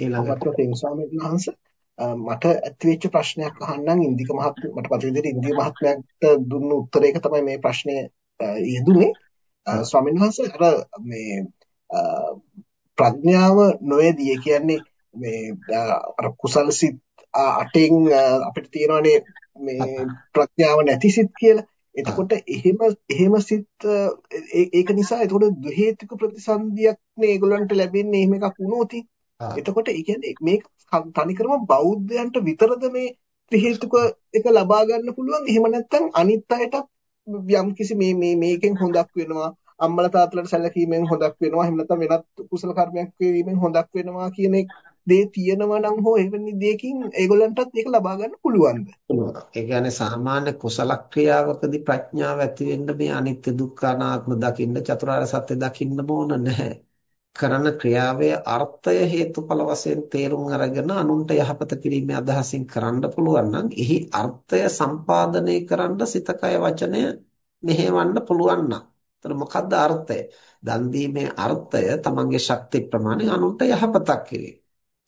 ඊළඟට තෙන් ස්වාමීන් වහන්සේ මට ඇතිවෙච්ච ප්‍රශ්නයක් අහන්නම් ඉන්දික මහත්මිය මට පසු විදිහට ඉන්දික මහත්මයාට දුන්න උත්තරයක තමයි මේ ප්‍රශ්නය යෙදුනේ ස්වාමීන් වහන්සේ අර මේ ප්‍රඥාව නොයේදී කියන්නේ මේ අර කුසල සිත් අටෙන් අපිට තියෙනවානේ මේ ප්‍රඥාව නැති සිත් කියලා. එතකොට එහෙම එහෙම සිත් ඒක නිසා එතකොට ද්ව හේතුක ප්‍රතිසන්දියක් නේ ඒගොල්ලන්ට ලැබෙන්නේ එහෙම එකක් වුණොත්. එතකොට ඒ කියන්නේ මේක තනිකරම බෞද්ධයන්ට විතරද මේ ත්‍රි හේතුක එක ලබා ගන්න පුළුවන්. එහෙම නැත්නම් අනිත් අයටත් යම් කිසි මේ මේ මේකෙන් හොඳක් වෙනවා. අම්මලා තාත්තලාට සැලකීමෙන් හොඳක් වෙනවා. එහෙම නැත්නම් වෙනත් කුසල කර්මයක් කිරීමෙන් හොඳක් වෙනවා කියන දේ තියෙනවා නම් හෝ එවැනි දෙයකින් ඒගොල්ලන්ටත් ඒක ලබා ගන්න පුළුවන්ද? පුළුවන්. ඒ කියන්නේ සාමාන්‍ය කුසල ක්‍රියාවකදී ප්‍රඥාව ඇති වෙන්න මේ අනිත්‍ය දුක්ඛ අනාත්ම දකින්න චතුරාර්ය සත්‍ය දකින්න ඕන නැහැ. කරන ක්‍රියාවේ අර්ථය හේතුඵල වශයෙන් තේරුම් අරගෙන අනුන්ට යහපත කිරීමේ අදහසින් කරන්න පුළුවන් නම් එහි අර්ථය සම්පාදනය කරන්න සිතකය වචනය මෙහෙවන්න පුළුවන් නම්. එතන මොකද්ද අර්ථය? දන් දීමේ අර්ථය තමන්ගේ ශක්ති ප්‍රමාණය අනුන්ට යහපතක් කිරීම.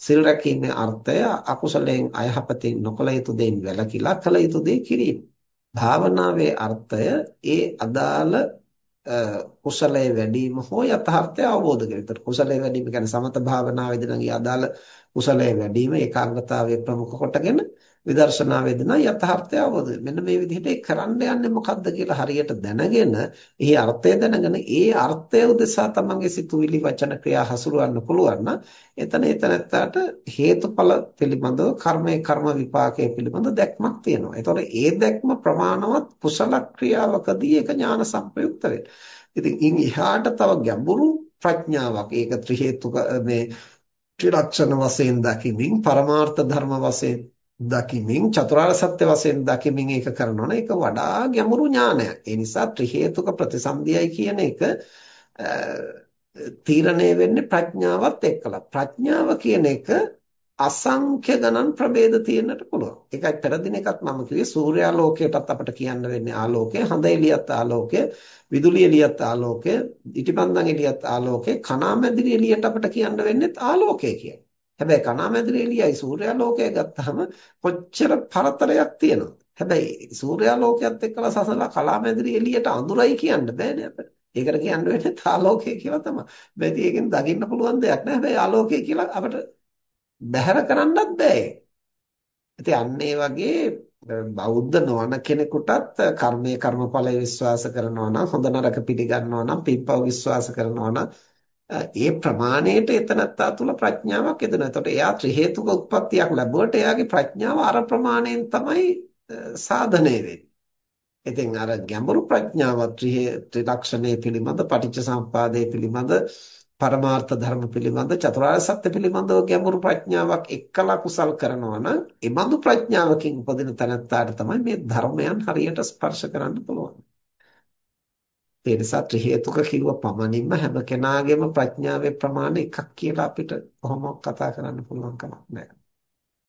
සිල් රැකීමේ අර්ථය අකුසලයෙන් අයහපතින් නොකළ යුතු දෙයින් වැළකීලා කළ යුතු දේ කිරීම. භාවනාවේ අර්ථය ඒ අදාළ කුසලයේ වැඩිම හෝ යථාර්ථය අවබෝධ කරගන්න. ඒතර කුසලයේ වැඩිම කියන්නේ සමත භාවනාවේදී නම් ඒ අදාළ කුසලයේ වැඩිම ඒකාග්‍රතාවයේ ප්‍රමුඛ කොටගෙන විදර්ශනා වේදනා යථාර්ථය අවබෝධ මෙන්න මේ විදිහට ඒ කරන්න යන්නේ මොකද්ද කියලා හරියට දැනගෙන එහි අර්ථය දැනගෙන ඒ අර්ථය උදෙසා තමන්ගේ සිතුවිලි වචන ක්‍රියා හසුරවන්න පුළුවන් නම් එතන එතනට හේතුඵල පිළිබඳව කර්මයේ කර්ම විපාකයේ පිළිබඳ දැක්මක් තියෙනවා. ඒතකොට ඒ දැක්ම ප්‍රමාණවත් කුසල ක්‍රියාවකදී ඒක ඥාන සංප්‍රයුක්ත වෙනවා. ඉතින් ඉන් එහාට තව ගැඹුරු ප්‍රඥාවක් ඒක ත්‍රි හේතුක මේ ත්‍රිලක්ෂණ වශයෙන් දකිමින් පරමාර්ථ ධර්ම වශයෙන් දකිමින් චතුරාර්ය සත්‍ය වශයෙන් දකිමින් ඒක කරනවනේ ඒක වඩා ගැඹුරු ඥානයක්. ඒ නිසා ත්‍රි හේතුක ප්‍රතිසන්දියයි කියන එක තීරණය වෙන්නේ ප්‍රඥාවත් එක්කලා. ප්‍රඥාව කියන එක අසංඛ්‍ය ගණන් ප්‍රභේද තියෙන්නට පුළුවන්. ඒකයි පෙර දින එකත් මම කිව්වේ සූර්යාලෝකයටත් අපිට කියන්න වෙන්නේ ආලෝකය, හඳ එළියත් ආලෝකය, විදුලි එළියත් ආලෝකය, ඉටිපන්දන් එළියත් ආලෝකය, කණාමැදිරි එළියට අපිට කියන්න වෙන්නේ ආලෝකය කියලා. හැබැයි කණාමැදිරි එළියයි සූර්යාලෝකය ගත්තහම කොච්චර පරතරයක් තියෙනවද? හැබැයි සූර්යාලෝකයත් එක්කලා සසලා කලාමැදිරි එළියට අඳුරයි කියන්න බෑනේ අපිට. ඒකට කියන්න වෙන්නේ ආලෝකය කියලා තමයි. බැදී ඒකෙන් දකින්න පුළුවන් දෙයක් නෑ. හැබැයි ආලෝකය කියලා අපිට බැහැර කරන්නත් බෑ. ඉතින් අන්න ඒ වගේ බෞද්ධ නොවන කෙනෙකුටත් කර්මයේ කර්මඵලයේ විශ්වාස කරනවා නම් හොඳ නරක පිළිගන්නවා නම් පින්පව් විශ්වාස කරනවා නම් ඒ ප්‍රමාණයට එතනත්තා තුල ප්‍රඥාවක් එදෙනවා. එතකොට එයා ත්‍රි හේතුක උත්පත්තියක් ලැබුවට එයාගේ ප්‍රඥාව අර ප්‍රමාණයෙන් තමයි සාධනය වෙන්නේ. ඉතින් අර ගැඹුරු ප්‍රඥාව ත්‍රිලක්ෂණයේ පිළිබඳ පටිච්ච සමුපාදයේ පිළිබඳ පරමාර්ථ ධර්ම පිළිබඳ චතුරාර්ය සත්‍ය පිළිබඳව ගැඹුරු ප්‍රඥාවක් එක්කලා කුසල් කරනවා නම් ඒ බඳු ප්‍රඥාවකින් උපදින තැනත්තාට තමයි මේ ධර්මයන් හරියට ස්පර්ශ කරන්න පුළුවන්. ඒ නිසා ත්‍රි හේතුක කිව්ව පමණින්ම හැම කෙනාගේම ප්‍රඥාවේ ප්‍රමාණය එකක් කියලා අපිට කොහොම කතා කරන්න පුළුවන් කමක් නැහැ.